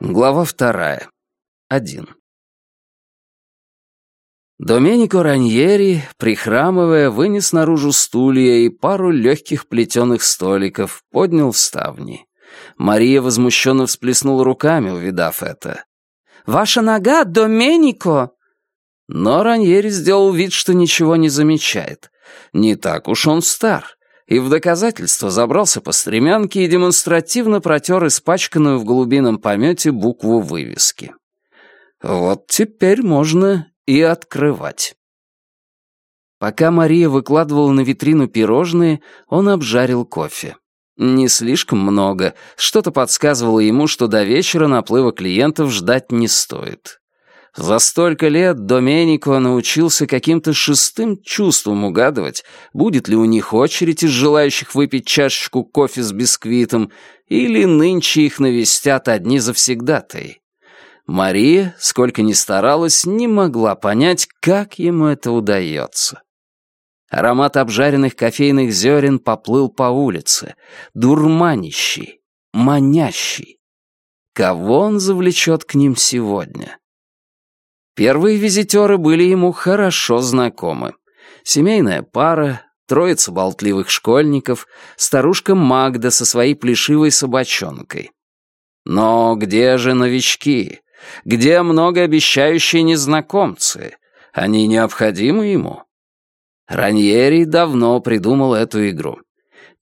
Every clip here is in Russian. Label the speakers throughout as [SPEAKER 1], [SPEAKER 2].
[SPEAKER 1] Глава вторая. Один. Доменико Раньери, прихрамывая, вынес наружу стулья и пару легких плетеных столиков, поднял ставни. Мария возмущенно всплеснула руками, увидав это. «Ваша нога, Доменико!» Но Раньери сделал вид, что ничего не замечает. Не так уж он стар. И в доказательство забрался по стремянке и демонстративно протер испачканную в голубином помете букву вывески. Вот теперь можно и открывать. Пока Мария выкладывала на витрину пирожные, он обжарил кофе. Не слишком много, что-то подсказывало ему, что до вечера наплыва клиентов ждать не стоит. За столько лет Доменико научился каким-то шестым чувством угадывать, будет ли у них очередь из желающих выпить чашечку кофе с бисквитом, или нынче их навестят одни завсегдатые. Мария, сколько ни старалась, не могла понять, как ему это удается. Аромат обжаренных кофейных зерен поплыл по улице, дурманящий, манящий. Кого он завлечет к ним сегодня? Первые визитеры были ему хорошо знакомы. Семейная пара, троица болтливых школьников, старушка Магда со своей плешивой собачонкой. Но где же новички? Где многообещающие незнакомцы? Они необходимы ему? Раньери давно придумал эту игру.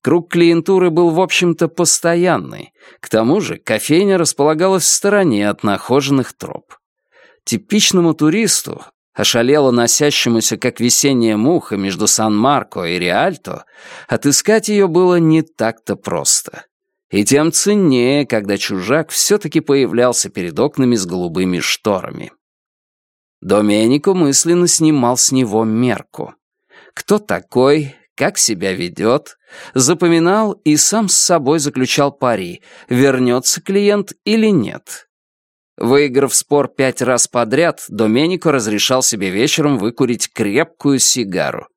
[SPEAKER 1] Круг клиентуры был, в общем-то, постоянный. К тому же кофейня располагалась в стороне от нахоженных троп. Типичному туристу, ошалело носящемуся, как весенняя муха между Сан-Марко и Риальто, отыскать ее было не так-то просто. И тем ценнее, когда чужак все-таки появлялся перед окнами с голубыми шторами. Доменико мысленно снимал с него мерку кто такой, как себя ведет, запоминал и сам с собой заключал пари, вернется клиент или нет. Выиграв спор пять раз подряд, Доменико разрешал себе вечером выкурить крепкую сигару.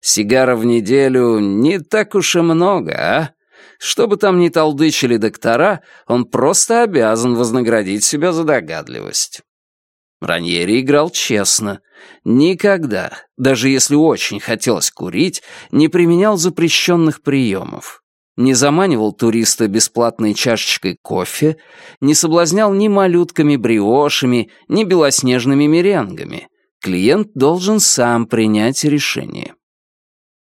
[SPEAKER 1] Сигара в неделю не так уж и много, а? Что бы там ни толдычили доктора, он просто обязан вознаградить себя за догадливость. Раньери играл честно. Никогда, даже если очень хотелось курить, не применял запрещенных приемов. Не заманивал туриста бесплатной чашечкой кофе, не соблазнял ни малютками-бриошами, ни белоснежными меренгами. Клиент должен сам принять решение.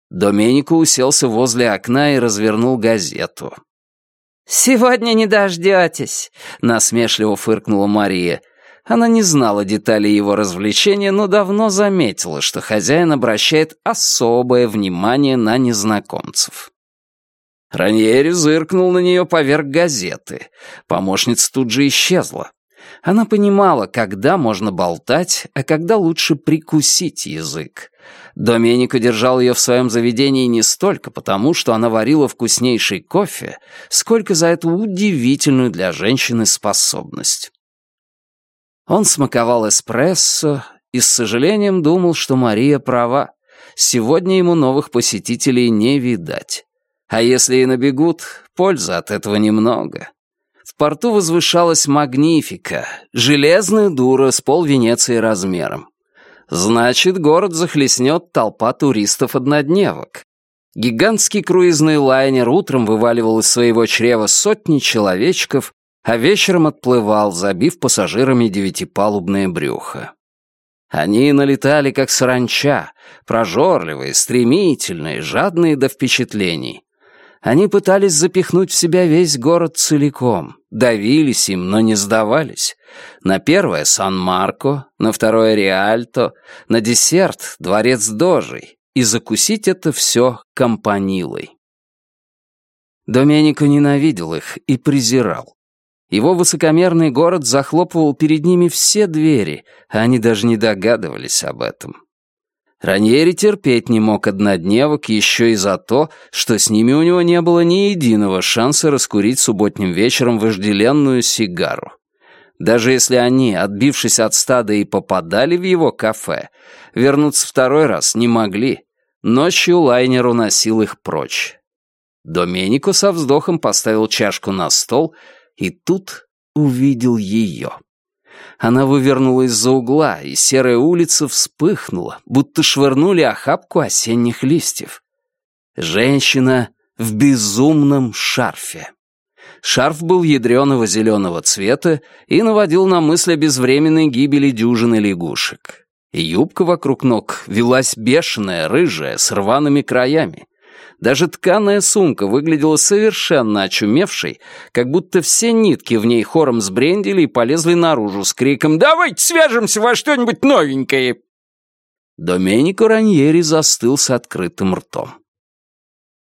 [SPEAKER 1] Доменико уселся возле окна и развернул газету. «Сегодня не дождетесь», — насмешливо фыркнула Мария. Она не знала деталей его развлечения, но давно заметила, что хозяин обращает особое внимание на незнакомцев. Раньери зыркнул на нее поверх газеты. Помощница тут же исчезла. Она понимала, когда можно болтать, а когда лучше прикусить язык. Доменико держал ее в своем заведении не столько потому, что она варила вкуснейший кофе, сколько за эту удивительную для женщины способность. Он смаковал эспрессо и с сожалением думал, что Мария права. Сегодня ему новых посетителей не видать. А если и набегут, пользы от этого немного. В порту возвышалась Магнифика, железная дура с пол Венеции размером. Значит, город захлестнет толпа туристов-однодневок. Гигантский круизный лайнер утром вываливал из своего чрева сотни человечков, а вечером отплывал, забив пассажирами девятипалубное брюхо. Они налетали, как саранча, прожорливые, стремительные, жадные до впечатлений. Они пытались запихнуть в себя весь город целиком, давились им, но не сдавались. На первое — Сан-Марко, на второе — Риальто, на десерт — Дворец Дожей, и закусить это все компанилой. Доменико ненавидел их и презирал. Его высокомерный город захлопывал перед ними все двери, а они даже не догадывались об этом. Раньери терпеть не мог однодневок еще и за то, что с ними у него не было ни единого шанса раскурить субботним вечером вожделенную сигару. Даже если они, отбившись от стада и попадали в его кафе, вернуться второй раз не могли. Ночью лайнер уносил их прочь. Доменико со вздохом поставил чашку на стол и тут увидел ее. Она вывернула из-за угла, и серая улица вспыхнула, будто швырнули охапку осенних листьев. Женщина в безумном шарфе. Шарф был ядреного зеленого цвета и наводил на мысль о безвременной гибели дюжины лягушек. Юбка вокруг ног велась бешеная, рыжая, с рваными краями. Даже тканая сумка выглядела совершенно очумевшей, как будто все нитки в ней хором сбрендили и полезли наружу с криком «Давайте свяжемся во что-нибудь новенькое!» Доменико Раньери застыл с открытым ртом.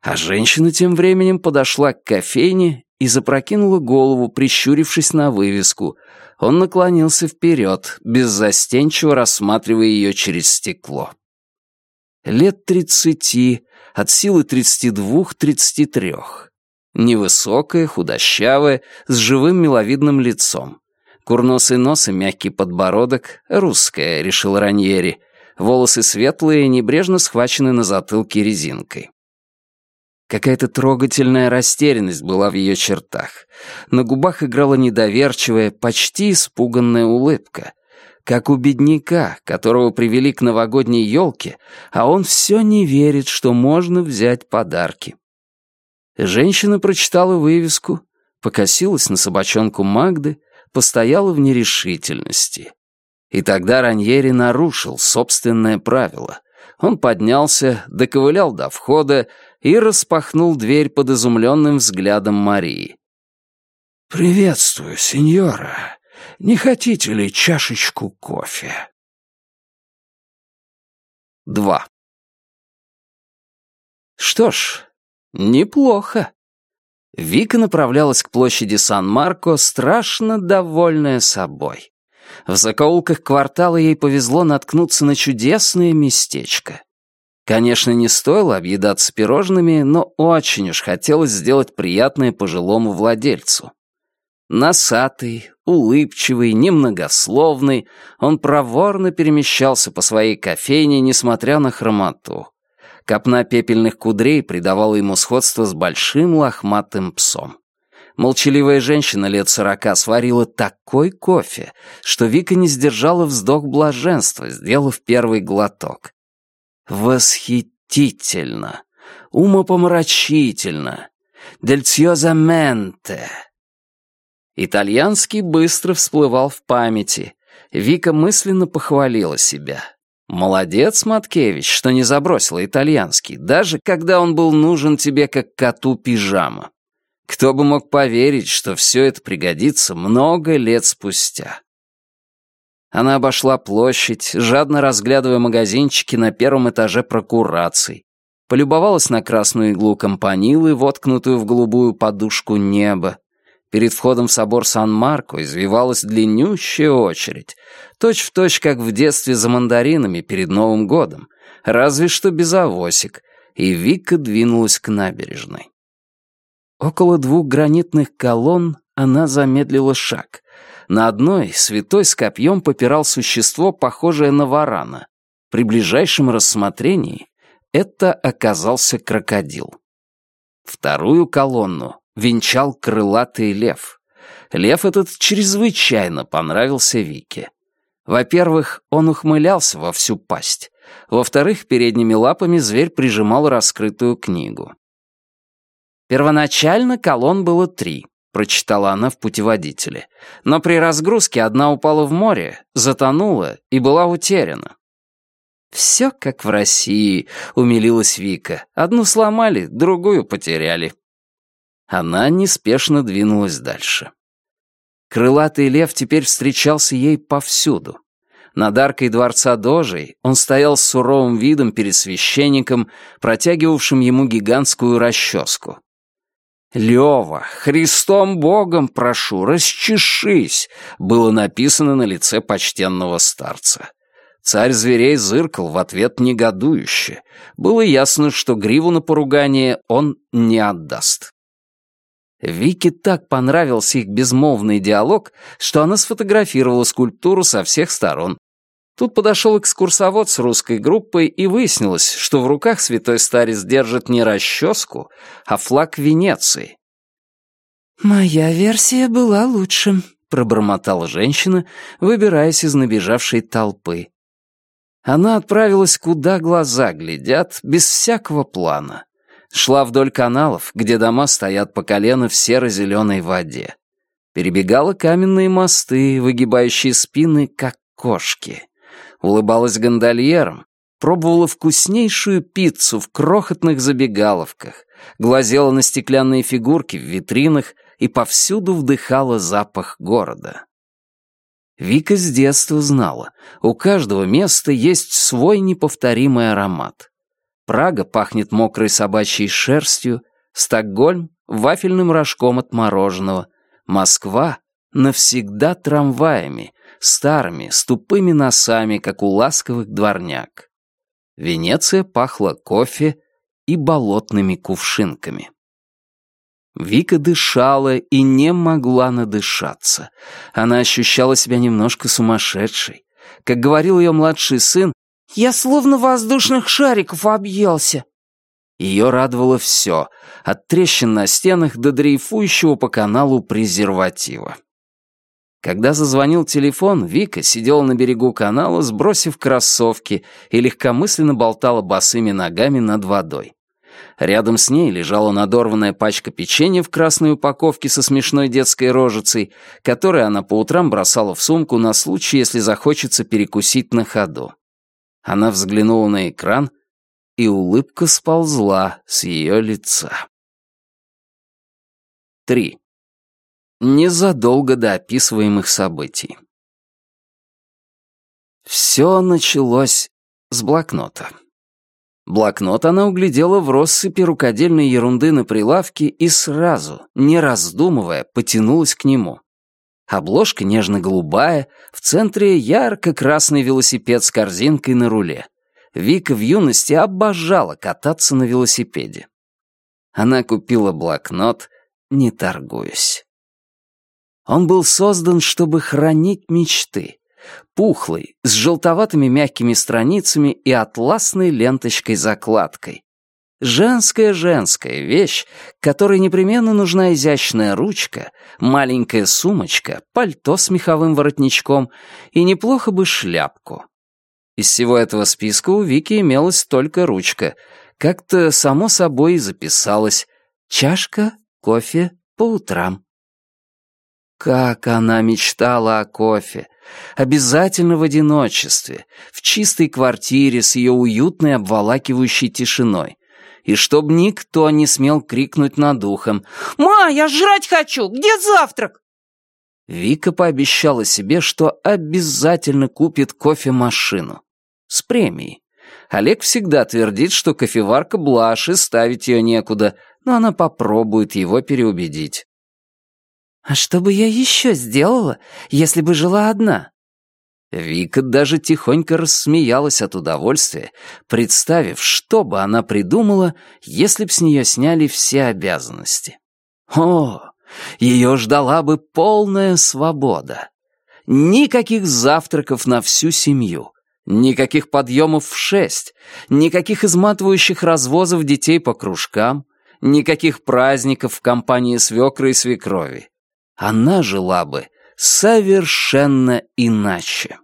[SPEAKER 1] А женщина тем временем подошла к кофейне и запрокинула голову, прищурившись на вывеску. Он наклонился вперед, беззастенчиво рассматривая ее через стекло. Лет тридцати, от силы 32-33. Невысокая, худощавая, с живым миловидным лицом. Курносый нос и мягкий подбородок, русская, решил Раньери. Волосы светлые, небрежно схвачены на затылке резинкой. Какая-то трогательная растерянность была в ее чертах. На губах играла недоверчивая, почти испуганная улыбка как у бедняка, которого привели к новогодней елке, а он все не верит, что можно взять подарки. Женщина прочитала вывеску, покосилась на собачонку Магды, постояла в нерешительности. И тогда Раньери нарушил собственное правило. Он поднялся, доковылял до входа и распахнул дверь под изумленным взглядом Марии. «Приветствую, сеньора», не хотите ли чашечку кофе? 2. Что ж, неплохо. Вика направлялась к площади Сан-Марко, страшно довольная собой. В закоулках квартала ей повезло наткнуться на чудесное местечко. Конечно, не стоило объедаться пирожными, но очень уж хотелось сделать приятное пожилому владельцу. Носатый, улыбчивый, немногословный, он проворно перемещался по своей кофейне, несмотря на хромоту. Копна пепельных кудрей придавала ему сходство с большим лохматым псом. Молчаливая женщина лет сорока сварила такой кофе, что Вика не сдержала вздох блаженства, сделав первый глоток. Восхитительно! Умопомрачительно! Дельциозаменте! Итальянский быстро всплывал в памяти. Вика мысленно похвалила себя. «Молодец, Маткевич, что не забросила итальянский, даже когда он был нужен тебе как коту пижама. Кто бы мог поверить, что все это пригодится много лет спустя». Она обошла площадь, жадно разглядывая магазинчики на первом этаже прокураций, полюбовалась на красную иглу компанилы, воткнутую в голубую подушку неба, Перед входом в собор Сан-Марко извивалась длиннющая очередь, точь-в-точь, точь, как в детстве за мандаринами перед Новым годом, разве что без авосик, и Вика двинулась к набережной. Около двух гранитных колонн она замедлила шаг. На одной святой с копьем попирал существо, похожее на варана. При ближайшем рассмотрении это оказался крокодил. Вторую колонну венчал крылатый лев. Лев этот чрезвычайно понравился Вике. Во-первых, он ухмылялся во всю пасть. Во-вторых, передними лапами зверь прижимал раскрытую книгу. Первоначально колонн было три, прочитала она в путеводителе. Но при разгрузке одна упала в море, затонула и была утеряна. «Все как в России», — умилилась Вика. «Одну сломали, другую потеряли». Она неспешно двинулась дальше. Крылатый лев теперь встречался ей повсюду. Над аркой дворца Дожей он стоял с суровым видом перед священником, протягивавшим ему гигантскую расческу. «Лева, Христом Богом прошу, расчешись!» было написано на лице почтенного старца. Царь зверей зыркал в ответ негодующе. Было ясно, что гриву на поругание он не отдаст. Вике так понравился их безмолвный диалог, что она сфотографировала скульптуру со всех сторон. Тут подошел экскурсовод с русской группой, и выяснилось, что в руках святой старец держит не расческу, а флаг Венеции.
[SPEAKER 2] «Моя версия была лучше», — пробормотала женщина, выбираясь из набежавшей толпы.
[SPEAKER 1] Она отправилась, куда глаза глядят, без всякого плана. Шла вдоль каналов, где дома стоят по колено в серо-зеленой воде. Перебегала каменные мосты, выгибающие спины, как кошки улыбалась гондольерам, пробовала вкуснейшую пиццу в крохотных забегаловках, глазела на стеклянные фигурки в витринах и повсюду вдыхала запах города. Вика с детства знала, у каждого места есть свой неповторимый аромат. Прага пахнет мокрой собачьей шерстью, Стокгольм — вафельным рожком от мороженого, Москва — навсегда трамваями, старыми, с тупыми носами, как у ласковых дворняк. Венеция пахла кофе и болотными кувшинками. Вика дышала и не могла надышаться. Она ощущала себя немножко сумасшедшей. Как говорил ее младший сын, «Я словно воздушных шариков объелся». Ее радовало все, от трещин на стенах до дрейфующего по каналу презерватива. Когда зазвонил телефон, Вика сидела на берегу канала, сбросив кроссовки и легкомысленно болтала босыми ногами над водой. Рядом с ней лежала надорванная пачка печенья в красной упаковке со смешной детской рожицей, которую она по утрам бросала в сумку на случай, если захочется перекусить на ходу. Она взглянула на экран, и улыбка сползла с ее лица. 3 незадолго до описываемых событий. Все началось с блокнота. Блокнот она углядела в россыпи рукодельной ерунды на прилавке и сразу, не раздумывая, потянулась к нему. Обложка нежно-голубая, в центре ярко-красный велосипед с корзинкой на руле. Вика в юности обожала кататься на велосипеде. Она купила блокнот, не торгуясь. Он был создан, чтобы хранить мечты. Пухлый, с желтоватыми мягкими страницами и атласной ленточкой-закладкой. Женская-женская вещь, которой непременно нужна изящная ручка, маленькая сумочка, пальто с меховым воротничком и неплохо бы шляпку. Из всего этого списка у Вики имелась только ручка. Как-то само собой записалась «Чашка кофе по утрам». Как она мечтала о кофе! Обязательно в одиночестве, в чистой квартире с ее уютной обволакивающей тишиной. И чтоб никто не смел крикнуть над ухом «Ма, я жрать хочу! Где завтрак?» Вика пообещала себе, что обязательно купит кофемашину. С премией. Олег всегда твердит, что кофеварка блажь и ставить ее некуда, но она попробует его переубедить. «А что бы я еще сделала, если бы жила одна?» Вика даже тихонько рассмеялась от удовольствия, представив, что бы она придумала, если б с нее сняли все обязанности. О, ее ждала бы полная свобода. Никаких завтраков на всю семью, никаких подъемов в шесть, никаких изматывающих развозов детей по кружкам, никаких праздников в компании свекры и свекрови она жила бы совершенно иначе.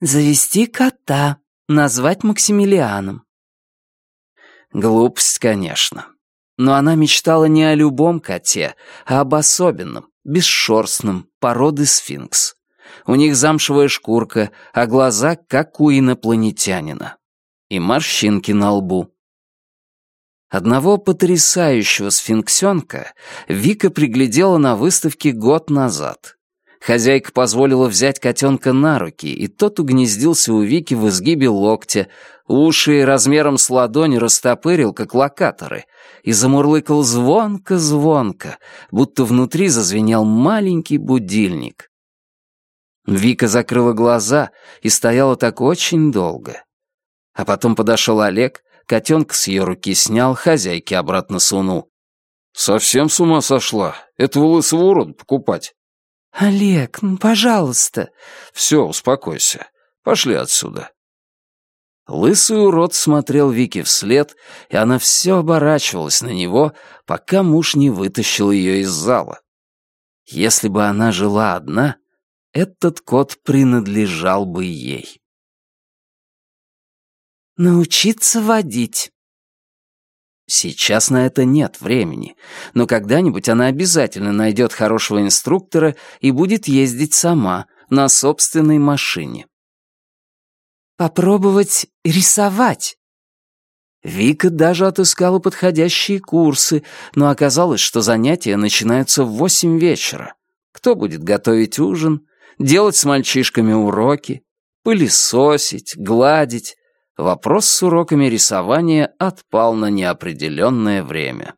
[SPEAKER 2] Завести кота, назвать Максимилианом.
[SPEAKER 1] Глупость, конечно. Но она мечтала не о любом коте, а об особенном, бесшерстном, породы сфинкс. У них замшевая шкурка, а глаза как у инопланетянина. И морщинки на лбу. Одного потрясающего сфинксенка Вика приглядела на выставке год назад. Хозяйка позволила взять котенка на руки, и тот угнездился у Вики в изгибе локтя, уши размером с ладонь растопырил, как локаторы, и замурлыкал звонко-звонко, будто внутри зазвенел маленький будильник. Вика закрыла глаза и стояла так очень долго. А потом подошел Олег, Котенка с ее руки снял, хозяйке обратно сунул. «Совсем с ума сошла? Этого лысого урода покупать?»
[SPEAKER 2] «Олег, ну, пожалуйста».
[SPEAKER 1] «Все, успокойся. Пошли отсюда». Лысый урод смотрел Вике вслед, и она все оборачивалась на него, пока муж не вытащил ее из зала. Если бы она жила одна, этот кот принадлежал бы ей.
[SPEAKER 2] «Научиться водить».
[SPEAKER 1] Сейчас на это нет времени, но когда-нибудь она обязательно найдет хорошего инструктора и будет ездить сама, на собственной машине.
[SPEAKER 2] Попробовать рисовать.
[SPEAKER 1] Вика даже отыскала подходящие курсы, но оказалось, что занятия начинаются в восемь вечера. Кто будет готовить ужин, делать с мальчишками уроки, пылесосить, гладить, вопрос с уроками рисования отпал на неопределенное время.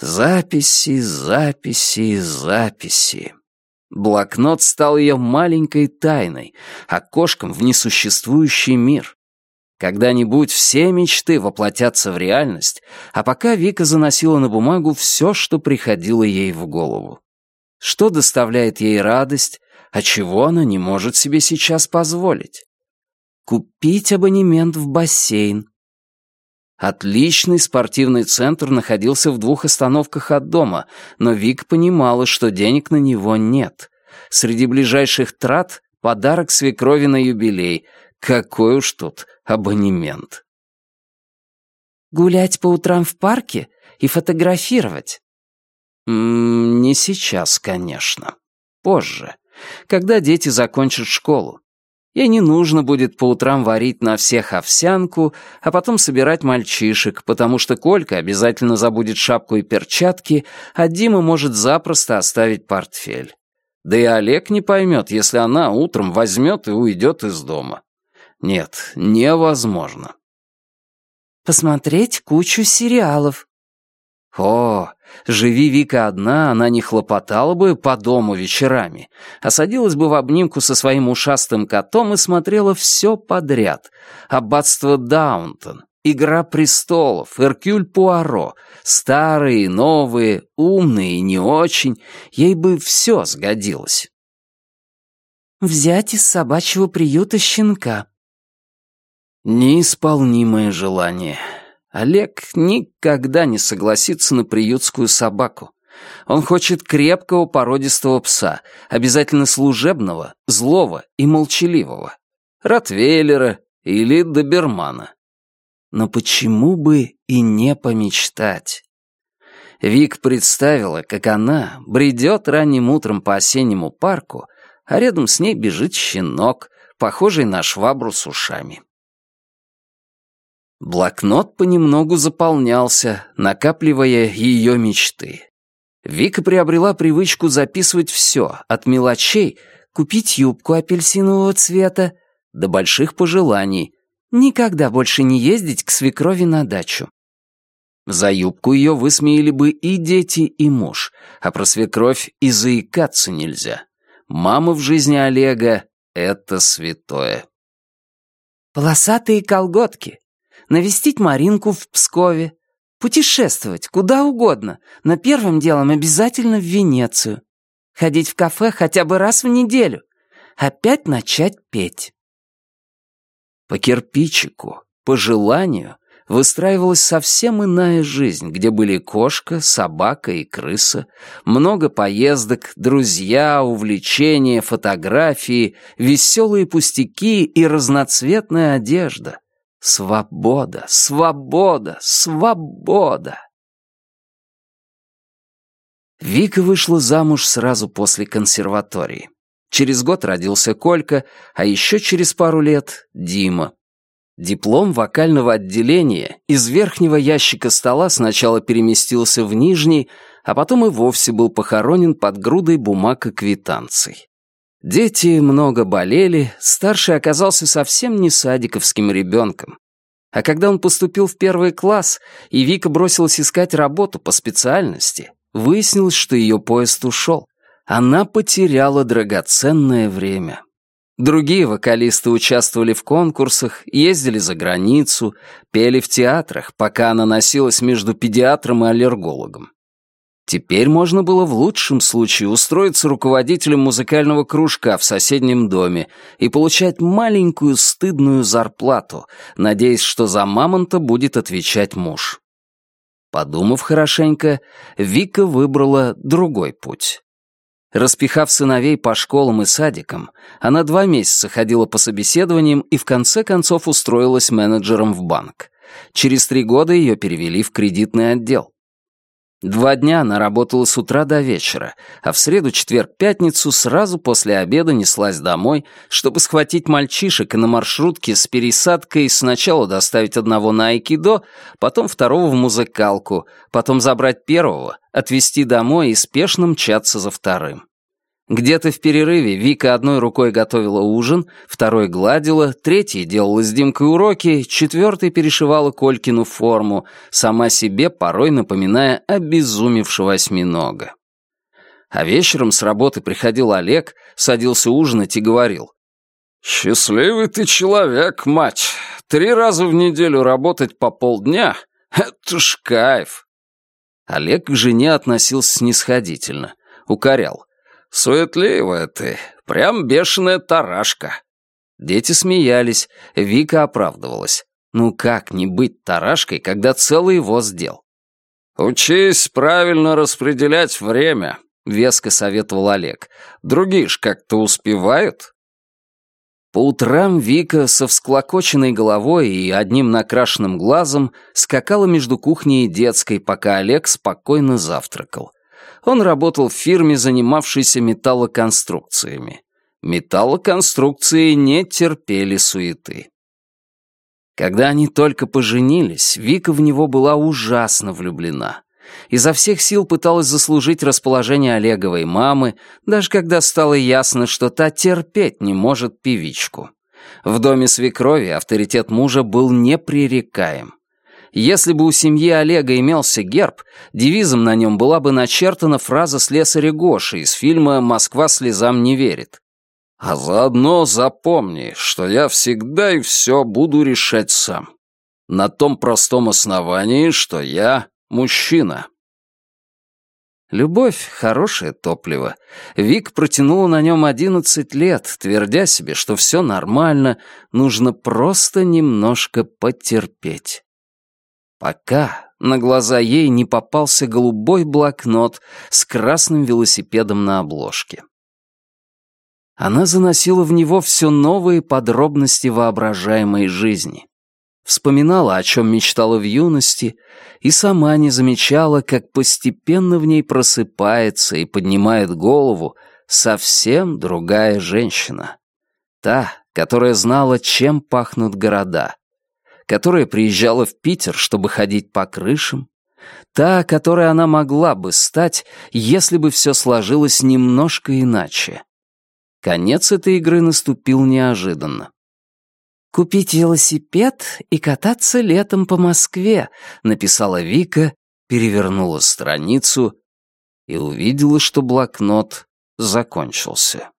[SPEAKER 1] Записи, записи, записи. Блокнот стал ее маленькой тайной, окошком в несуществующий мир. Когда-нибудь все мечты воплотятся в реальность, а пока Вика заносила на бумагу все, что приходило ей в голову. Что доставляет ей радость, а чего она не может себе сейчас позволить? Купить абонемент в бассейн. Отличный спортивный центр находился в двух остановках от дома, но Вик понимала, что денег на него нет. Среди ближайших трат — подарок свекрови на юбилей. Какой уж тут абонемент.
[SPEAKER 2] Гулять по утрам в парке и фотографировать.
[SPEAKER 1] М -м, не сейчас, конечно. Позже, когда дети закончат школу. Ей не нужно будет по утрам варить на всех овсянку, а потом собирать мальчишек, потому что Колька обязательно забудет шапку и перчатки, а Дима может запросто оставить портфель. Да и Олег не поймет, если она утром возьмет и уйдет из дома. Нет, невозможно.
[SPEAKER 2] Посмотреть кучу сериалов.
[SPEAKER 1] О, живи Вика одна, она не хлопотала бы по дому вечерами, а садилась бы в обнимку со своим ушастым котом и смотрела все подряд. Аббатство Даунтон, Игра престолов, Эркюль Пуаро, старые и новые, умные и не очень, ей бы все сгодилось.
[SPEAKER 2] Взять из собачьего приюта щенка.
[SPEAKER 1] Неисполнимое желание. Олег никогда не согласится на приютскую собаку. Он хочет крепкого породистого пса, обязательно служебного, злого и молчаливого. Ротвейлера или добермана. Но почему бы и не помечтать? Вик представила, как она бредет ранним утром по осеннему парку, а рядом с ней бежит щенок, похожий на швабру с ушами. Блокнот понемногу заполнялся, накапливая ее мечты. Вика приобрела привычку записывать все, от мелочей — купить юбку апельсинового цвета, до больших пожеланий — никогда больше не ездить к свекрови на дачу. За юбку ее высмеяли бы и дети, и муж, а про свекровь и заикаться нельзя. Мама в жизни Олега — это святое.
[SPEAKER 2] «Полосатые колготки», навестить Маринку в Пскове, путешествовать куда угодно, но первым делом обязательно в Венецию, ходить в кафе хотя бы раз в неделю, опять начать петь.
[SPEAKER 1] По кирпичику, по желанию, выстраивалась совсем иная жизнь, где были кошка, собака и крыса, много поездок, друзья, увлечения, фотографии, веселые пустяки и разноцветная одежда. Свобода, свобода, свобода! Вика вышла замуж сразу после консерватории. Через год родился Колька, а еще через пару лет — Дима. Диплом вокального отделения из верхнего ящика стола сначала переместился в нижний, а потом и вовсе был похоронен под грудой бумаг и квитанций. Дети много болели, старший оказался совсем не садиковским ребенком. А когда он поступил в первый класс, и Вика бросилась искать работу по специальности, выяснилось, что ее поезд ушел. Она потеряла драгоценное время. Другие вокалисты участвовали в конкурсах, ездили за границу, пели в театрах, пока она носилась между педиатром и аллергологом. Теперь можно было в лучшем случае устроиться руководителем музыкального кружка в соседнем доме и получать маленькую стыдную зарплату, надеясь, что за мамонта будет отвечать муж. Подумав хорошенько, Вика выбрала другой путь. Распихав сыновей по школам и садикам, она два месяца ходила по собеседованиям и в конце концов устроилась менеджером в банк. Через три года ее перевели в кредитный отдел. Два дня она работала с утра до вечера, а в среду, четверг, пятницу сразу после обеда неслась домой, чтобы схватить мальчишек и на маршрутке с пересадкой сначала доставить одного на айкидо, потом второго в музыкалку, потом забрать первого, отвезти домой и спешно мчаться за вторым. Где-то в перерыве Вика одной рукой готовила ужин, второй гладила, третьей делала с Димкой уроки, четвертой перешивала Колькину форму, сама себе порой напоминая обезумевшего осьминога. А вечером с работы приходил Олег, садился ужинать и говорил. «Счастливый ты человек, мать. Три раза в неделю работать по полдня — это ж кайф». Олег к жене относился снисходительно, укорял. «Суетливая ты, прям бешеная тарашка». Дети смеялись, Вика оправдывалась. Ну как не быть тарашкой, когда целый его сделал? «Учись правильно распределять время», — веско советовал Олег. «Другие ж как-то успевают». По утрам Вика со всклокоченной головой и одним накрашенным глазом скакала между кухней и детской, пока Олег спокойно завтракал. Он работал в фирме, занимавшейся металлоконструкциями. Металлоконструкции не терпели суеты. Когда они только поженились, Вика в него была ужасно влюблена. Изо всех сил пыталась заслужить расположение Олеговой мамы, даже когда стало ясно, что та терпеть не может певичку. В доме свекрови авторитет мужа был непререкаем. Если бы у семьи Олега имелся герб, девизом на нем была бы начертана фраза слесаря Гоши из фильма «Москва слезам не верит». «А заодно запомни, что я всегда и все буду решать сам. На том простом основании, что я мужчина». Любовь — хорошее топливо. Вик протянула на нем одиннадцать лет, твердя себе, что все нормально, нужно просто немножко потерпеть пока на глаза ей не попался голубой блокнот с красным велосипедом на обложке. Она заносила в него все новые подробности воображаемой жизни. Вспоминала, о чем мечтала в юности, и сама не замечала, как постепенно в ней просыпается и поднимает голову совсем другая женщина. Та, которая знала, чем пахнут города, которая приезжала в Питер, чтобы ходить по крышам, та, которой она могла бы стать, если бы все сложилось немножко иначе. Конец этой игры наступил неожиданно. «Купить велосипед и кататься летом по Москве», — написала Вика, перевернула страницу и увидела, что блокнот закончился.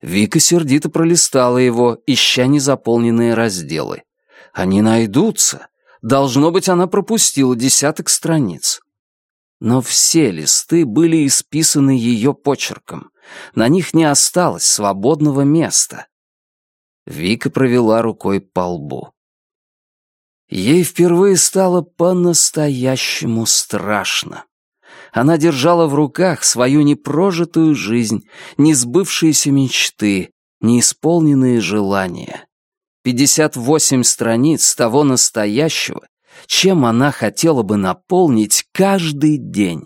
[SPEAKER 1] Вика сердито пролистала его, ища незаполненные разделы. Они найдутся. Должно быть, она пропустила десяток страниц. Но все листы были исписаны ее почерком. На них не осталось свободного места. Вика провела рукой по лбу. Ей впервые стало по-настоящему страшно. Она держала в руках свою непрожитую жизнь, несбывшиеся мечты, неисполненные желания. 58 страниц того настоящего, чем она хотела бы наполнить каждый день.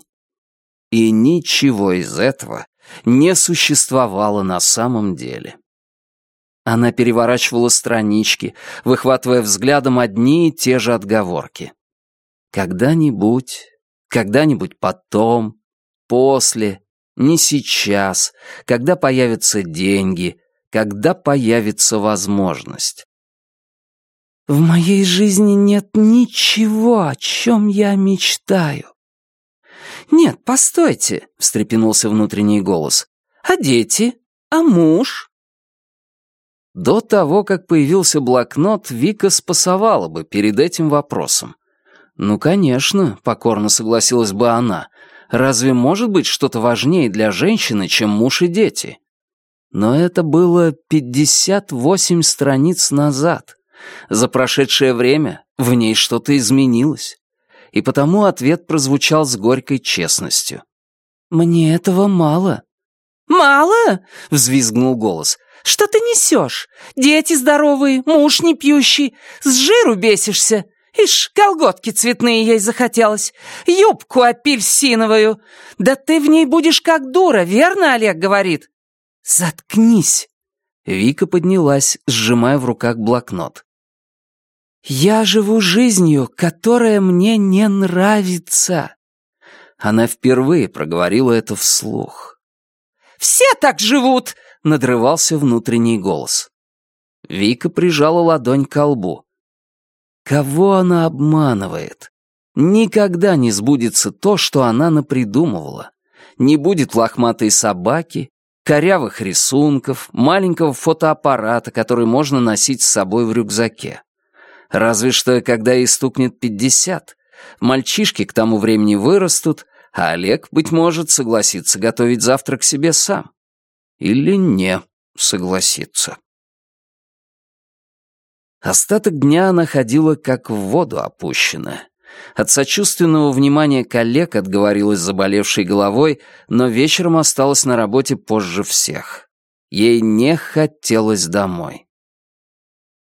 [SPEAKER 1] И ничего из этого не существовало на самом деле. Она переворачивала странички, выхватывая взглядом одни и те же отговорки. Когда-нибудь когда-нибудь потом, после, не сейчас, когда появятся деньги, когда появится возможность. В моей жизни нет ничего, о чем я мечтаю. «Нет, постойте», — встрепенулся внутренний голос. «А дети? А муж?» До того, как появился блокнот, Вика спасовала бы перед этим вопросом. Ну, конечно, покорно согласилась бы она. Разве может быть что-то важнее для женщины, чем муж и дети? Но это было 58 страниц назад. За прошедшее время в ней что-то изменилось. И потому ответ прозвучал с горькой честностью.
[SPEAKER 2] «Мне этого мало».
[SPEAKER 3] «Мало?» — взвизгнул голос. «Что ты несешь? Дети здоровые, муж не пьющий, с жиру бесишься. Ишь, колготки цветные ей захотелось, юбку апельсиновую. Да ты в ней будешь как дура, верно Олег говорит?»
[SPEAKER 2] «Заткнись!»
[SPEAKER 1] Вика поднялась, сжимая в руках блокнот.
[SPEAKER 2] «Я живу жизнью, которая мне не нравится».
[SPEAKER 1] Она впервые проговорила это вслух.
[SPEAKER 3] «Все так живут!» — надрывался внутренний голос.
[SPEAKER 1] Вика прижала ладонь к лбу. Кого она обманывает? Никогда не сбудется то, что она напридумывала. Не будет лохматой собаки, корявых рисунков, маленького фотоаппарата, который можно носить с собой в рюкзаке. Разве что, когда ей стукнет пятьдесят, мальчишки к тому времени вырастут, а Олег, быть может, согласится готовить завтрак себе сам. Или не согласится. Остаток дня она ходила как в воду опущенная. От сочувственного внимания коллег отговорилась заболевшей головой, но вечером осталась на работе позже всех. Ей не хотелось домой.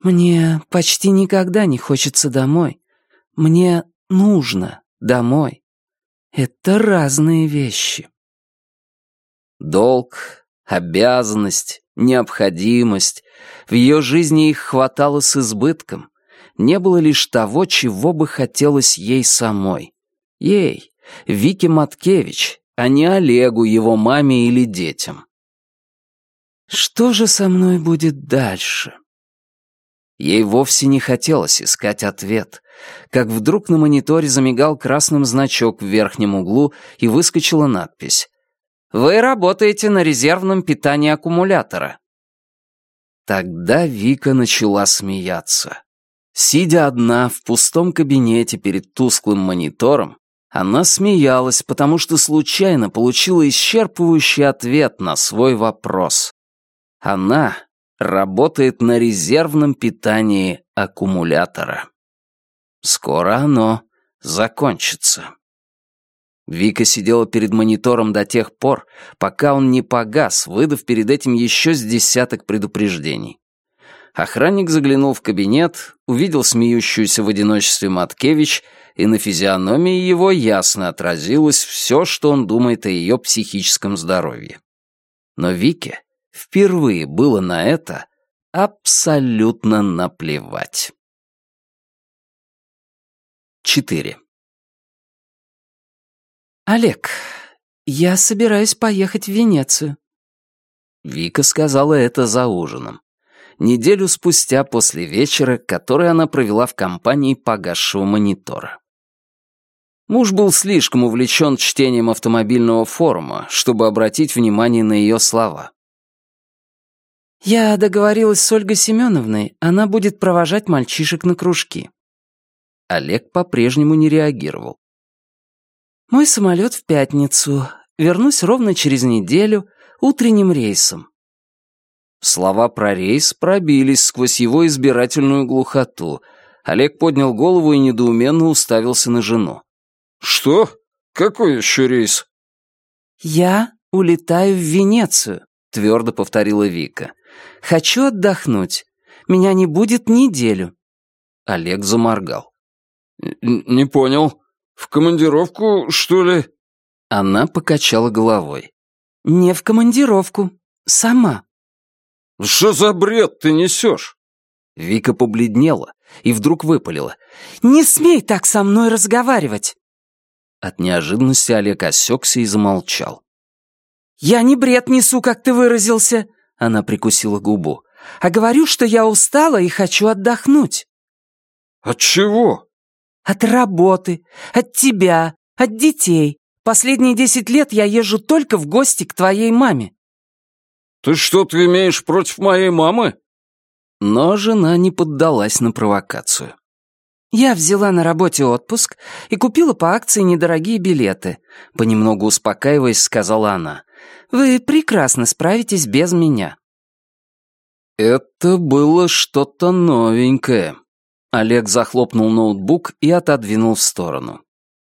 [SPEAKER 2] «Мне почти никогда не хочется домой. Мне нужно домой. Это разные вещи».
[SPEAKER 1] Долг, обязанность, необходимость. В ее жизни их хватало с избытком не было лишь того, чего бы хотелось ей самой. Ей, Вике Маткевич, а не Олегу, его маме или детям.
[SPEAKER 2] Что же со мной будет дальше?
[SPEAKER 1] Ей вовсе не хотелось искать ответ, как вдруг на мониторе замигал красным значок в верхнем углу и выскочила надпись «Вы работаете на резервном питании аккумулятора». Тогда Вика начала смеяться. Сидя одна в пустом кабинете перед тусклым монитором, она смеялась, потому что случайно получила исчерпывающий ответ на свой вопрос. Она работает на резервном питании аккумулятора. Скоро оно закончится. Вика сидела перед монитором до тех пор, пока он не погас, выдав перед этим еще с десяток предупреждений. Охранник заглянул в кабинет, увидел смеющуюся в одиночестве Маткевич, и на физиономии его ясно отразилось все, что он думает о ее психическом здоровье. Но Вике впервые было на это абсолютно наплевать. 4.
[SPEAKER 2] «Олег, я собираюсь поехать в Венецию».
[SPEAKER 1] Вика сказала это за ужином неделю спустя после вечера, который она провела в компании погасшего монитора. Муж был слишком увлечен чтением автомобильного форума, чтобы обратить внимание на ее слова.
[SPEAKER 2] «Я договорилась с Ольгой Семеновной, она будет провожать мальчишек на кружки».
[SPEAKER 1] Олег по-прежнему не реагировал.
[SPEAKER 2] «Мой самолет в пятницу. Вернусь ровно через неделю, утренним рейсом.
[SPEAKER 1] Слова про рейс пробились сквозь его избирательную глухоту. Олег поднял голову и недоуменно уставился на жену. «Что? Какой еще рейс?»
[SPEAKER 2] «Я улетаю в Венецию», — твердо повторила Вика. «Хочу отдохнуть. Меня не будет неделю».
[SPEAKER 1] Олег заморгал. «Не понял. В командировку, что ли?» Она покачала головой.
[SPEAKER 2] «Не в командировку. Сама».
[SPEAKER 1] «Что за бред ты несешь?» Вика побледнела и вдруг выпалила.
[SPEAKER 2] «Не смей так со мной разговаривать!»
[SPEAKER 1] От неожиданности Олег осекся и замолчал.
[SPEAKER 2] «Я не бред несу, как ты выразился!» Она прикусила губу. «А говорю, что я устала и хочу отдохнуть».
[SPEAKER 1] «От чего?»
[SPEAKER 2] «От работы, от тебя, от детей. Последние десять лет я езжу только в гости к твоей маме.
[SPEAKER 1] «Ты что-то имеешь против моей мамы?» Но жена не поддалась на провокацию.
[SPEAKER 2] Я взяла на работе отпуск и купила по акции недорогие билеты. Понемногу успокаиваясь, сказала она. Вы прекрасно справитесь без меня.
[SPEAKER 1] Это было что-то новенькое. Олег захлопнул ноутбук и отодвинул в сторону.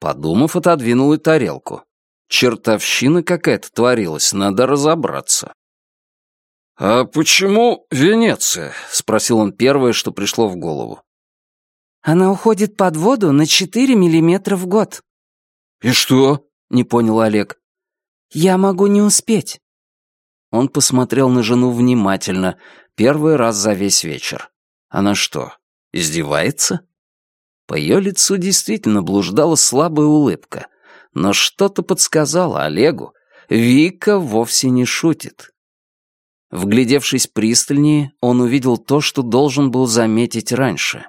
[SPEAKER 1] Подумав, отодвинул и тарелку. Чертовщина какая-то творилась, надо разобраться. «А почему Венеция?» — спросил он первое, что пришло в голову.
[SPEAKER 2] Она уходит под воду на 4 миллиметра в год.
[SPEAKER 1] «И что?» — не понял Олег.
[SPEAKER 2] «Я могу не успеть».
[SPEAKER 1] Он посмотрел на жену внимательно, первый раз за весь вечер. Она что, издевается? По ее лицу действительно блуждала слабая улыбка, но что-то подсказало Олегу, Вика вовсе не шутит. Вглядевшись пристальнее, он увидел то, что должен был заметить раньше.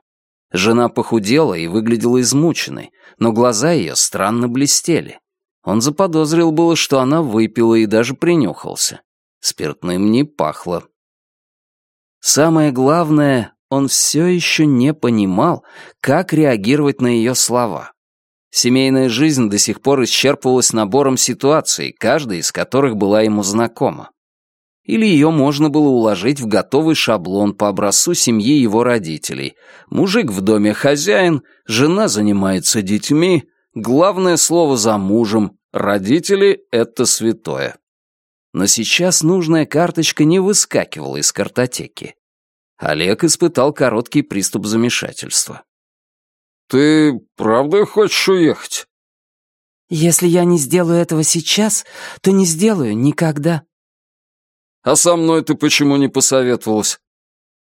[SPEAKER 1] Жена похудела и выглядела измученной, но глаза ее странно блестели. Он заподозрил было, что она выпила и даже принюхался. Спиртным не пахло. Самое главное, он все еще не понимал, как реагировать на ее слова. Семейная жизнь до сих пор исчерпывалась набором ситуаций, каждая из которых была ему знакома или ее можно было уложить в готовый шаблон по образцу семьи его родителей. Мужик в доме хозяин, жена занимается детьми, главное слово за мужем, родители — это святое. Но сейчас нужная карточка не выскакивала из картотеки. Олег испытал короткий приступ замешательства. «Ты правда хочешь уехать?»
[SPEAKER 2] «Если я не сделаю этого сейчас, то не сделаю никогда»,
[SPEAKER 1] а со мной ты почему не посоветовалась?»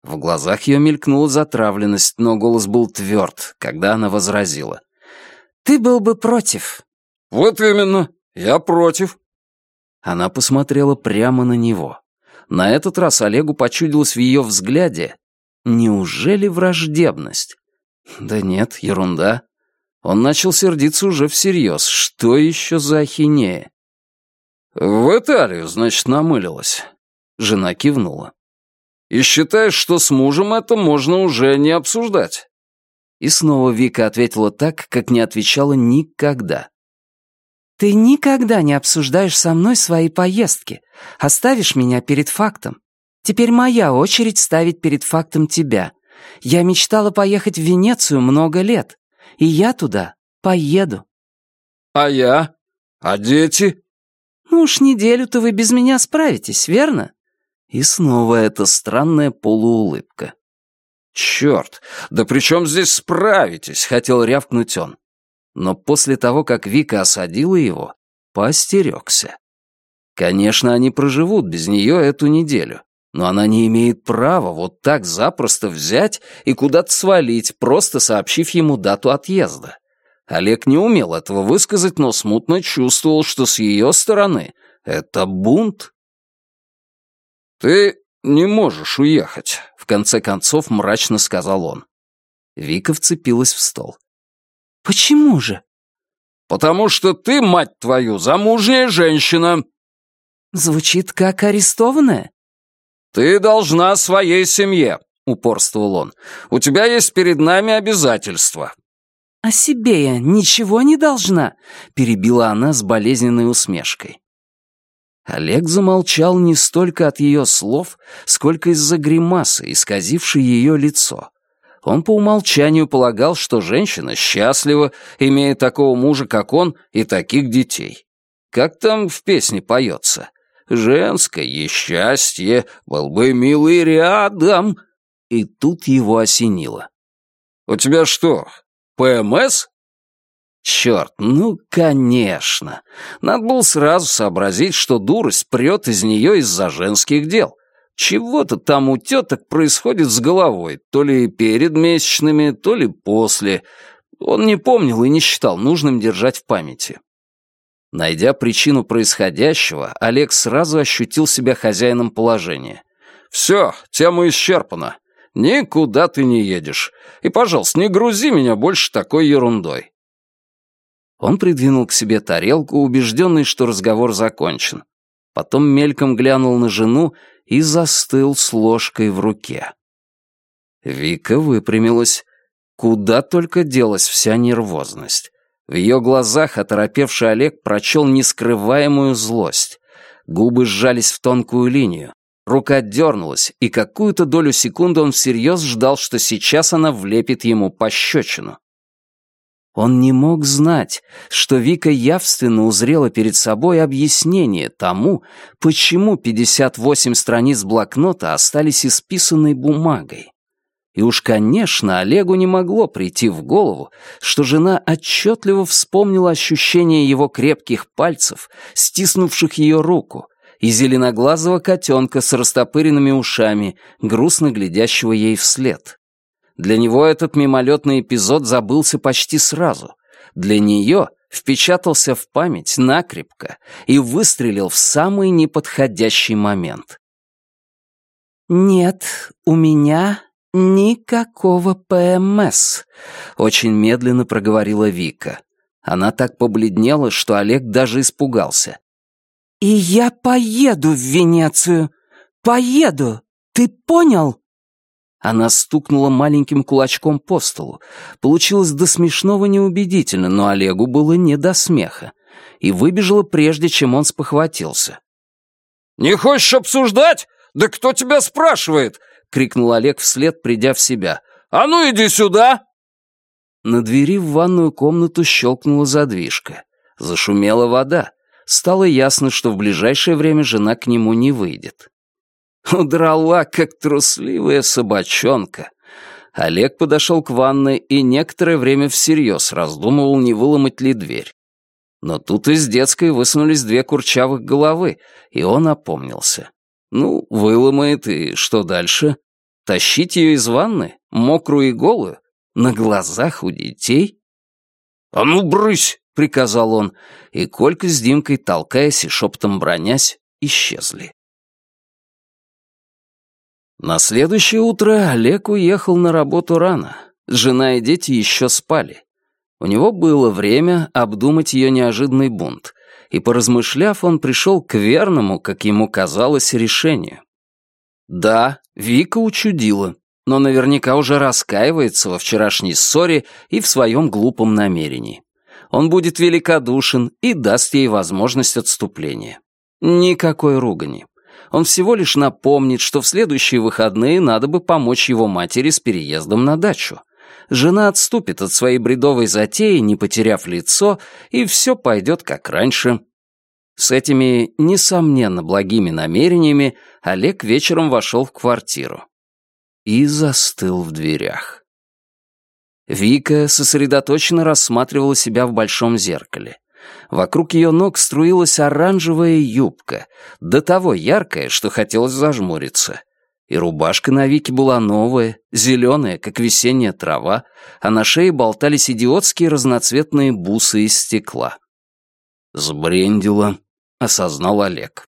[SPEAKER 1] В глазах ее мелькнула затравленность, но голос был тверд, когда она возразила.
[SPEAKER 2] «Ты был бы против».
[SPEAKER 1] «Вот именно, я против». Она посмотрела прямо на него. На этот раз Олегу почудилось в ее взгляде. Неужели враждебность? Да нет, ерунда. Он начал сердиться уже всерьез. Что еще за ахинея? «В Италию, значит, намылилась. Жена кивнула. «И считаешь, что с мужем это можно уже не обсуждать?» И снова Вика ответила так, как не отвечала никогда.
[SPEAKER 2] «Ты никогда не обсуждаешь со мной свои поездки, оставишь меня перед фактом. Теперь моя очередь ставить перед фактом тебя. Я мечтала поехать в Венецию много лет, и я туда поеду».
[SPEAKER 1] «А я? А дети?»
[SPEAKER 2] «Ну уж неделю-то вы без меня справитесь, верно?»
[SPEAKER 1] И снова эта странная полуулыбка. «Черт, да при чем здесь справитесь?» — хотел рявкнуть он. Но после того, как Вика осадила его, поостерегся. Конечно, они проживут без нее эту неделю, но она не имеет права вот так запросто взять и куда-то свалить, просто сообщив ему дату отъезда. Олег не умел этого высказать, но смутно чувствовал, что с ее стороны это бунт. «Ты не можешь уехать», — в конце концов мрачно сказал он. Вика вцепилась в стол.
[SPEAKER 2] «Почему же?»
[SPEAKER 1] «Потому что ты, мать твою, замужняя женщина!»
[SPEAKER 2] «Звучит как арестованная?»
[SPEAKER 1] «Ты должна своей семье», — упорствовал он. «У тебя есть перед нами обязательства».
[SPEAKER 2] «О себе я ничего не должна», — перебила она с болезненной усмешкой.
[SPEAKER 1] Олег замолчал не столько от ее слов, сколько из-за гримасы, исказившей ее лицо. Он по умолчанию полагал, что женщина счастлива, имея такого мужа, как он, и таких детей. Как там в песне поется? «Женское счастье был бы милый рядом». И тут его осенило. «У тебя что, ПМС?» Черт, ну, конечно. Надо было сразу сообразить, что дурость прет из нее из-за женских дел. Чего-то там у теток происходит с головой, то ли перед месячными, то ли после. Он не помнил и не считал нужным держать в памяти. Найдя причину происходящего, Олег сразу ощутил себя хозяином положения. «Все, тема исчерпана. Никуда ты не едешь. И, пожалуйста, не грузи меня больше такой ерундой. Он придвинул к себе тарелку, убежденный, что разговор закончен. Потом мельком глянул на жену и застыл с ложкой в руке. Вика выпрямилась. Куда только делась вся нервозность. В ее глазах оторопевший Олег прочел нескрываемую злость. Губы сжались в тонкую линию. Рука дернулась, и какую-то долю секунды он всерьез ждал, что сейчас она влепит ему пощечину. Он не мог знать, что Вика явственно узрела перед собой объяснение тому, почему 58 страниц блокнота остались исписанной бумагой. И уж, конечно, Олегу не могло прийти в голову, что жена отчетливо вспомнила ощущение его крепких пальцев, стиснувших ее руку, и зеленоглазого котенка с растопыренными ушами, грустно глядящего ей вслед. Для него этот мимолетный эпизод забылся почти сразу. Для нее впечатался в память накрепко и выстрелил в самый неподходящий момент.
[SPEAKER 2] «Нет, у меня никакого ПМС», — очень медленно проговорила Вика.
[SPEAKER 1] Она так побледнела, что Олег даже испугался.
[SPEAKER 2] «И я поеду в Венецию! Поеду! Ты понял?»
[SPEAKER 1] Она стукнула маленьким кулачком по столу. Получилось до смешного неубедительно, но Олегу было не до смеха. И выбежала прежде, чем он спохватился.
[SPEAKER 4] «Не хочешь обсуждать? Да кто тебя спрашивает?» — крикнул Олег вслед, придя в себя. «А ну иди сюда!»
[SPEAKER 1] На двери в ванную комнату щелкнула задвижка. Зашумела вода. Стало ясно, что в ближайшее время жена к нему не выйдет. Удрала, как трусливая собачонка. Олег подошел к ванной и некоторое время всерьез раздумывал, не выломать ли дверь. Но тут из детской высунулись две курчавых головы, и он опомнился. Ну, выломает, и что дальше? Тащить ее из ванны, мокрую и голую, на глазах у детей?
[SPEAKER 4] «А ну, брысь!» — приказал он,
[SPEAKER 1] и Колька с Димкой, толкаясь и шепотом бронясь, исчезли. На следующее утро Олег уехал на работу рано. Жена и дети еще спали. У него было время обдумать ее неожиданный бунт, и, поразмышляв, он пришел к верному, как ему казалось, решению. Да, Вика учудила, но наверняка уже раскаивается во вчерашней ссоре и в своем глупом намерении. Он будет великодушен и даст ей возможность отступления. Никакой ругани он всего лишь напомнит, что в следующие выходные надо бы помочь его матери с переездом на дачу. Жена отступит от своей бредовой затеи, не потеряв лицо, и все пойдет как раньше. С этими, несомненно, благими намерениями Олег вечером вошел в квартиру. И застыл в дверях. Вика сосредоточенно рассматривала себя в большом зеркале. Вокруг ее ног струилась оранжевая юбка, до того яркая, что хотелось зажмуриться. И рубашка на Вике была новая, зеленая, как весенняя трава, а на шее болтались идиотские разноцветные бусы из стекла. «Сбрендила», — осознал Олег.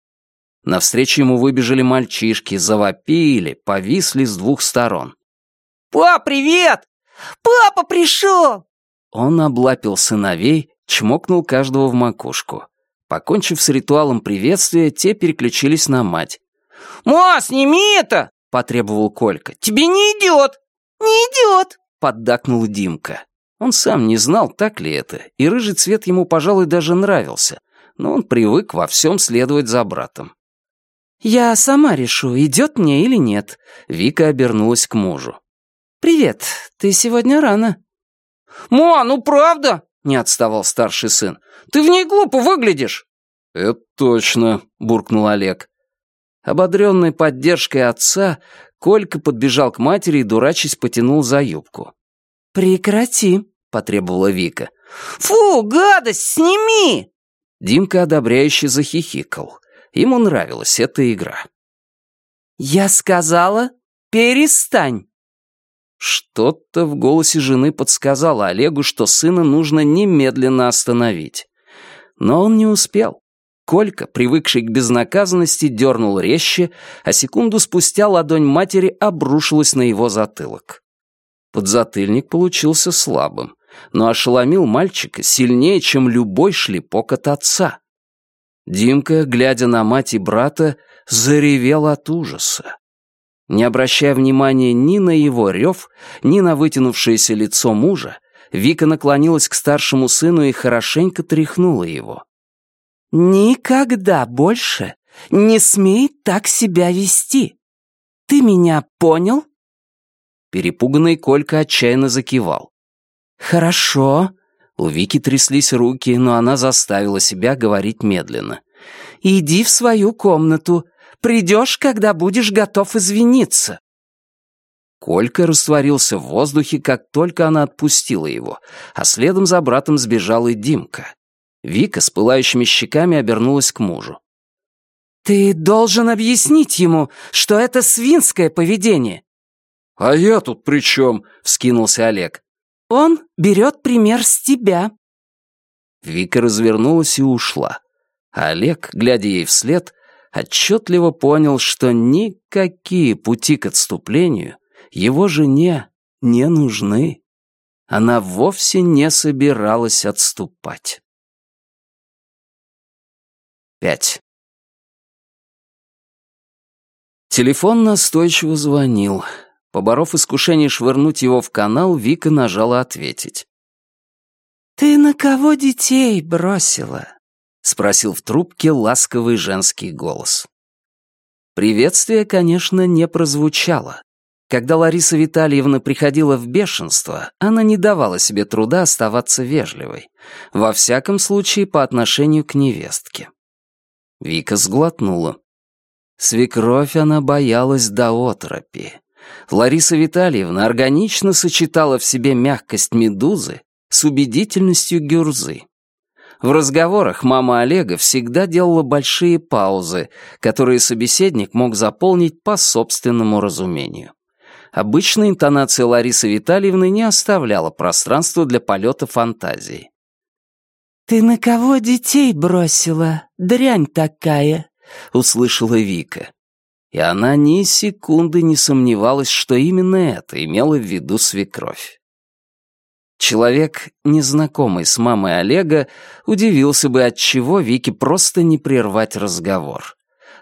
[SPEAKER 1] Навстречу ему выбежали мальчишки, завопили, повисли с двух сторон.
[SPEAKER 3] «Пап, привет! Папа пришел!»
[SPEAKER 1] Он облапил сыновей, чмокнул каждого в макушку. Покончив с ритуалом приветствия, те переключились на мать.
[SPEAKER 3] «Ма, сними это!» — потребовал Колька. «Тебе не идет!» «Не идет!» — поддакнул Димка.
[SPEAKER 1] Он сам не знал, так ли это, и рыжий цвет ему, пожалуй, даже нравился, но он привык во всем следовать за братом.
[SPEAKER 2] «Я сама решу, идет мне или нет», —
[SPEAKER 1] Вика обернулась к мужу.
[SPEAKER 2] «Привет, ты сегодня рано».
[SPEAKER 3] «Ма, ну правда?» — не отставал старший сын. «Ты в ней глупо выглядишь!»
[SPEAKER 1] «Это точно», — буркнул Олег. Ободренный поддержкой отца, Колька подбежал к матери и, дурачись, потянул за юбку.
[SPEAKER 2] «Прекрати», — потребовала Вика.
[SPEAKER 3] «Фу, гадость, сними!»
[SPEAKER 1] Димка одобряюще захихикал. Ему нравилась эта игра.
[SPEAKER 2] «Я сказала, перестань!»
[SPEAKER 1] Что-то в голосе жены подсказало Олегу, что сына нужно немедленно остановить. Но он не успел. Колька, привыкший к безнаказанности, дернул резче, а секунду спустя ладонь матери обрушилась на его затылок. Подзатыльник получился слабым, но ошеломил мальчика сильнее, чем любой шлепок от отца. Димка, глядя на мать и брата, заревел от ужаса. Не обращая внимания ни на его рев, ни на вытянувшееся лицо мужа, Вика наклонилась к старшему сыну и хорошенько тряхнула его.
[SPEAKER 2] «Никогда больше не смей так себя вести. Ты меня понял?»
[SPEAKER 1] Перепуганный Колька отчаянно закивал.
[SPEAKER 2] «Хорошо».
[SPEAKER 1] У Вики тряслись руки, но она заставила себя говорить медленно.
[SPEAKER 2] «Иди в свою комнату. Придешь, когда будешь готов извиниться».
[SPEAKER 1] Колька растворился в воздухе, как только она отпустила его, а следом за братом сбежал и Димка. Вика с пылающими щеками обернулась к мужу.
[SPEAKER 2] «Ты должен объяснить ему, что это свинское поведение».
[SPEAKER 4] «А я тут при чем?» — вскинулся Олег.
[SPEAKER 2] «Он берет пример с тебя».
[SPEAKER 1] Вика развернулась и ушла. А Олег, глядя ей вслед, отчетливо понял, что никакие пути к отступлению его жене не нужны. Она вовсе не собиралась отступать. 5. Телефон настойчиво звонил. Поборов искушение швырнуть его в канал, Вика нажала ответить.
[SPEAKER 2] «Ты на кого детей бросила?»
[SPEAKER 1] — спросил в трубке ласковый женский голос. Приветствие, конечно, не прозвучало. Когда Лариса Витальевна приходила в бешенство, она не давала себе труда оставаться вежливой, во всяком случае по отношению к невестке. Вика сглотнула. Свекровь она боялась до отропи. Лариса Витальевна органично сочетала в себе мягкость медузы с убедительностью гюрзы. В разговорах мама Олега всегда делала большие паузы, которые собеседник мог заполнить по собственному разумению. Обычно интонация Ларисы Витальевны не оставляла пространства для полета фантазии.
[SPEAKER 2] «Ты на кого детей бросила, дрянь такая?»
[SPEAKER 1] — услышала Вика. И она ни секунды не сомневалась, что именно это имела в виду свекровь. Человек, незнакомый с мамой Олега, удивился бы, от чего Вике просто не прервать разговор.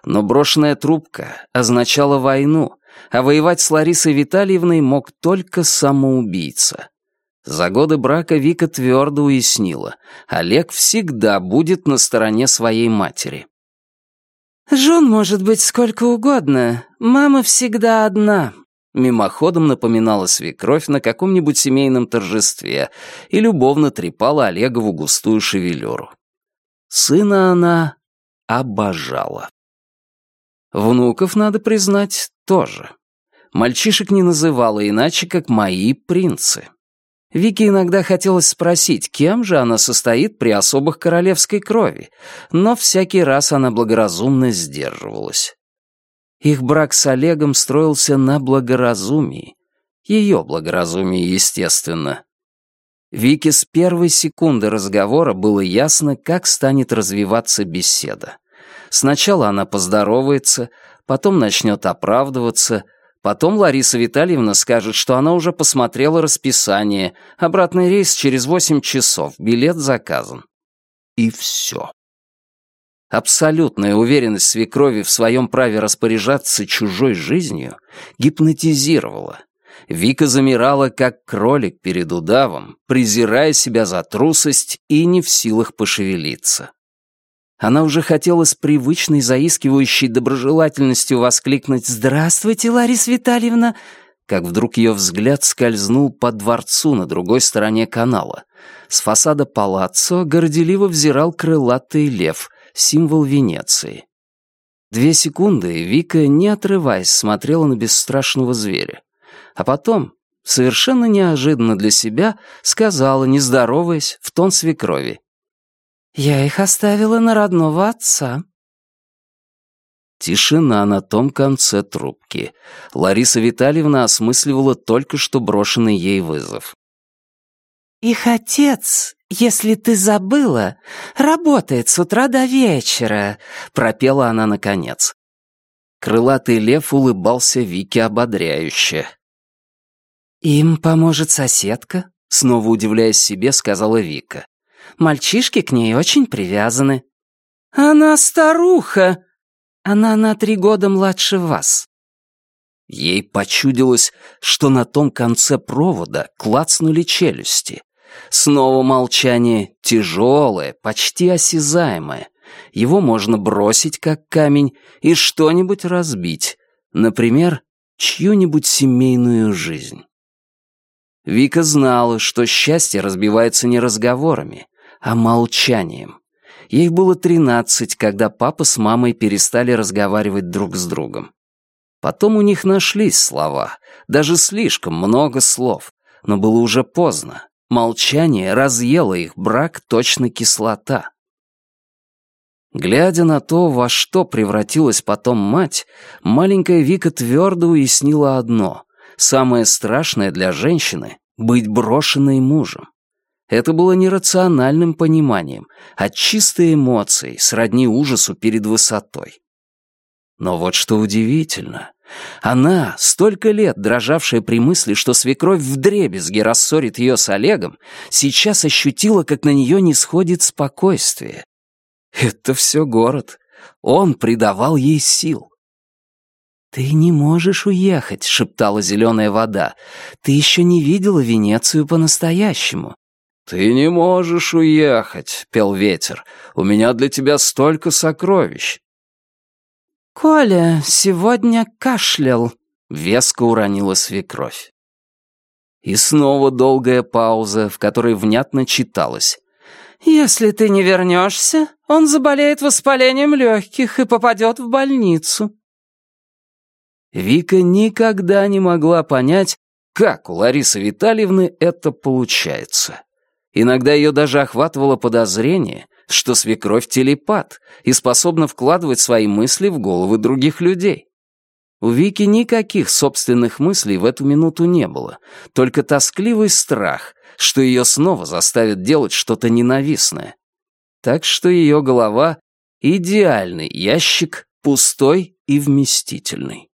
[SPEAKER 1] Но брошенная трубка означала войну, а воевать с Ларисой Витальевной мог только самоубийца. За годы брака Вика твердо уяснила, Олег всегда будет на стороне своей матери.
[SPEAKER 2] «Жен может быть сколько угодно, мама всегда одна»,
[SPEAKER 1] мимоходом напоминала свекровь на каком-нибудь семейном торжестве и любовно трепала Олегову густую шевелюру. Сына она обожала. Внуков, надо признать, тоже. Мальчишек не называла иначе, как «мои принцы». Вике иногда хотелось спросить, кем же она состоит при особых королевской крови, но всякий раз она благоразумно сдерживалась. Их брак с Олегом строился на благоразумии. Ее благоразумии, естественно. Вике с первой секунды разговора было ясно, как станет развиваться беседа. Сначала она поздоровается, потом начнет оправдываться, потом Лариса Витальевна скажет, что она уже посмотрела расписание, обратный рейс через восемь часов, билет заказан. И все. Абсолютная уверенность свекрови в своем праве распоряжаться чужой жизнью гипнотизировала. Вика замирала, как кролик перед удавом, презирая себя за трусость и не в силах пошевелиться. Она уже хотела с привычной заискивающей доброжелательностью воскликнуть «Здравствуйте, Лариса Витальевна!» как вдруг ее взгляд скользнул по дворцу на другой стороне канала. С фасада палаццо горделиво взирал крылатый лев, символ Венеции. Две секунды Вика, не отрываясь, смотрела на бесстрашного зверя. А потом, совершенно неожиданно для себя, сказала, не здороваясь, в тон свекрови.
[SPEAKER 2] Я их оставила на родного отца».
[SPEAKER 1] Тишина на том конце трубки. Лариса Витальевна осмысливала только что брошенный ей вызов.
[SPEAKER 2] «Их отец, если ты забыла, работает с утра до вечера», — пропела она наконец.
[SPEAKER 1] Крылатый лев улыбался Вике ободряюще.
[SPEAKER 2] «Им поможет соседка», — снова удивляясь себе, сказала Вика. Мальчишки к ней очень привязаны». «Она старуха!» «Она на три года младше вас».
[SPEAKER 1] Ей почудилось, что на том конце провода клацнули челюсти. Снова молчание, тяжелое, почти осязаемое. Его можно бросить, как камень, и что-нибудь разбить. Например, чью-нибудь семейную жизнь. Вика знала, что счастье разбивается не разговорами, а молчанием. Ей было тринадцать, когда папа с мамой перестали разговаривать друг с другом. Потом у них нашлись слова, даже слишком много слов, но было уже поздно. Молчание разъело их брак точно кислота. Глядя на то, во что превратилась потом мать, маленькая Вика твердо уяснила одно — самое страшное для женщины — быть брошенной мужем. Это было не рациональным пониманием, а чистой эмоцией, сродни ужасу перед высотой. Но вот что удивительно. Она, столько лет дрожавшая при мысли, что свекровь вдребезги рассорит ее с Олегом, сейчас ощутила, как на нее не сходит спокойствие. Это все город. Он придавал ей сил. «Ты не можешь уехать», — шептала зеленая вода. «Ты еще не видела Венецию по-настоящему.
[SPEAKER 4] «Ты не можешь уехать», — пел ветер. «У меня для тебя столько сокровищ».
[SPEAKER 2] «Коля сегодня кашлял», —
[SPEAKER 1] веско уронила свекровь. И снова долгая пауза, в которой внятно читалось.
[SPEAKER 2] «Если ты не вернешься, он заболеет воспалением легких и попадет в больницу».
[SPEAKER 1] Вика никогда не могла понять, как у Ларисы Витальевны это получается. Иногда ее даже охватывало подозрение, что свекровь телепат и способна вкладывать свои мысли в головы других людей. У Вики никаких собственных мыслей в эту минуту не было, только тоскливый страх, что ее снова заставят делать что-то ненавистное. Так что ее голова — идеальный ящик, пустой и вместительный.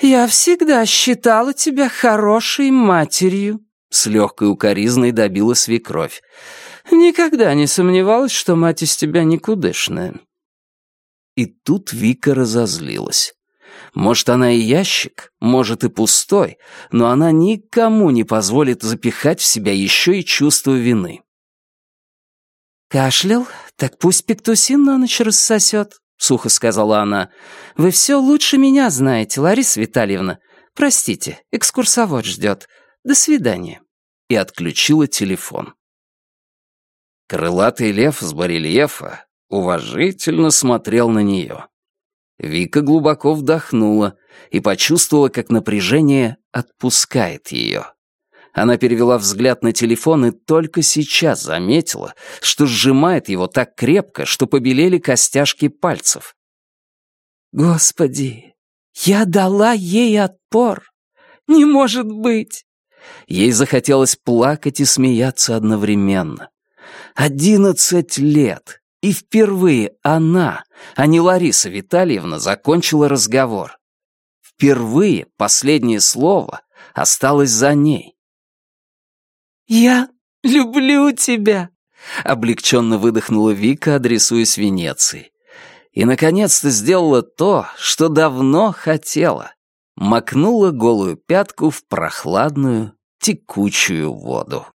[SPEAKER 2] «Я всегда считала тебя хорошей матерью», с легкой укоризной добила свекровь. «Никогда не сомневалась, что мать из тебя никудышная».
[SPEAKER 1] И тут Вика разозлилась. Может, она и ящик, может, и пустой, но она никому не позволит запихать в себя еще и чувство вины.
[SPEAKER 2] «Кашлял? Так пусть пектусин на ночь рассосет», — сухо сказала она. «Вы все лучше меня знаете, Лариса Витальевна. Простите, экскурсовод ждет. До свидания».
[SPEAKER 1] И отключила телефон. Крылатый лев с барельефа уважительно смотрел на нее. Вика глубоко вдохнула и почувствовала, как напряжение отпускает ее. Она перевела взгляд на телефон и только сейчас заметила, что сжимает его так крепко, что побелели костяшки пальцев.
[SPEAKER 2] «Господи, я дала ей отпор! Не может быть!»
[SPEAKER 1] Ей захотелось плакать и смеяться одновременно. Одиннадцать лет, и впервые она, а не Лариса Витальевна, закончила разговор. Впервые последнее слово осталось за ней.
[SPEAKER 2] «Я люблю тебя», —
[SPEAKER 1] облегченно выдохнула Вика, адресуясь Венеции. И, наконец-то, сделала то, что давно хотела. Макнула голую пятку в прохладную, текучую воду.